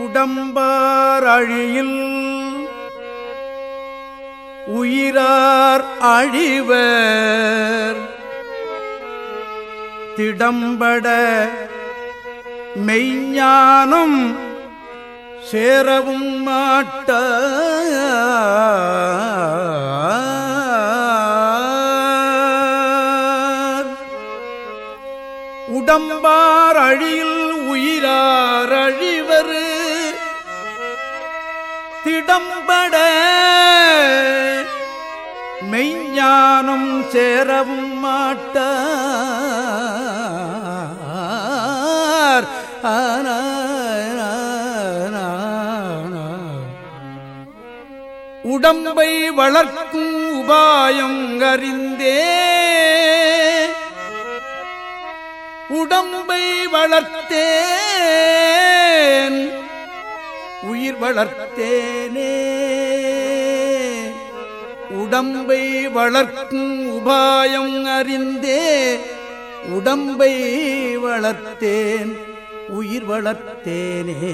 உடம்பார் அழியில் உயிரார் அழிவர். திடம்பட மெய்ஞானம் சேரவும் மாட்ட உடம்பார் அழியில் உயிரார் அழிவர். திடம்பட மெய்ஞானம் சேரவும் மாட்டார். ஆன உடம்பை வளர்க்கும் உபாயம் அறிந்தே உடம்பை வளர்த்தேன். உயிர் வளர்த்தேனே. உடம்பை வளர்க்கும் உபாயம் அறிந்தே. உடம்பை வளர்த்தேன் உயிர் வளர்த்தேனே.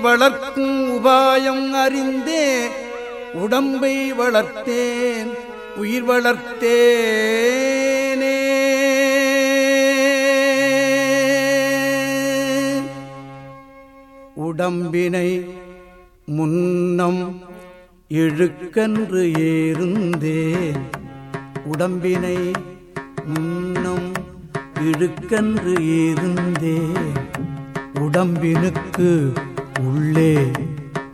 வளர்க்கும் உபாயம் அறிந்தே உடம்பை வளர்த்தேன் உயிர் வளர்த்தேனே. உடம்பினை முன்னம் இழுக்கன்று ஏறுந்தேன் உடம்பினை முன்னம் இழுக்கன்று ஏறுந்தேன் உடம்பினுக்கு உள்ளே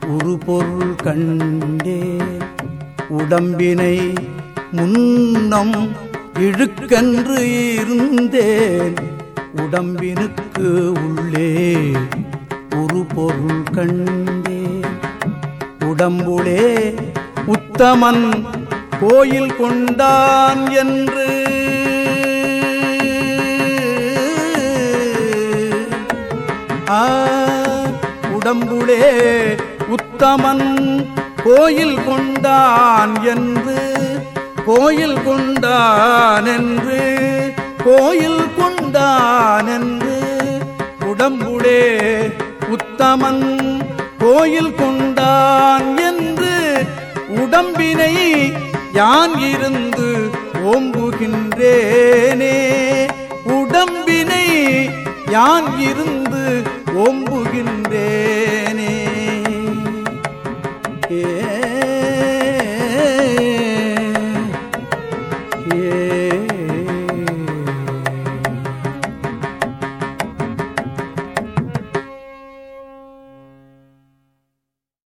ஒரு பொருள் கண்டே. உடம்பினை முன்னம் இழுக்கன்று இருந்தேன். உடம்பினுக்கு உள்ளே ஒரு பொருள் கண்டே. உடம்புளே உத்தமன் கோயில் கொண்டான் என்று உடம்புளே உத்தமன் கோயில் கொண்டான் என்று கோயில் கொண்டான் என்று கோயில் கொண்டான் என்று உடம்புடே உத்தமன் கோயில் கொண்டான் என்று உடம்பினை யான் இருந்து ஓம்புகின்றேனே. யான் இருந்து ஓம்புகின்றேனே. ஏ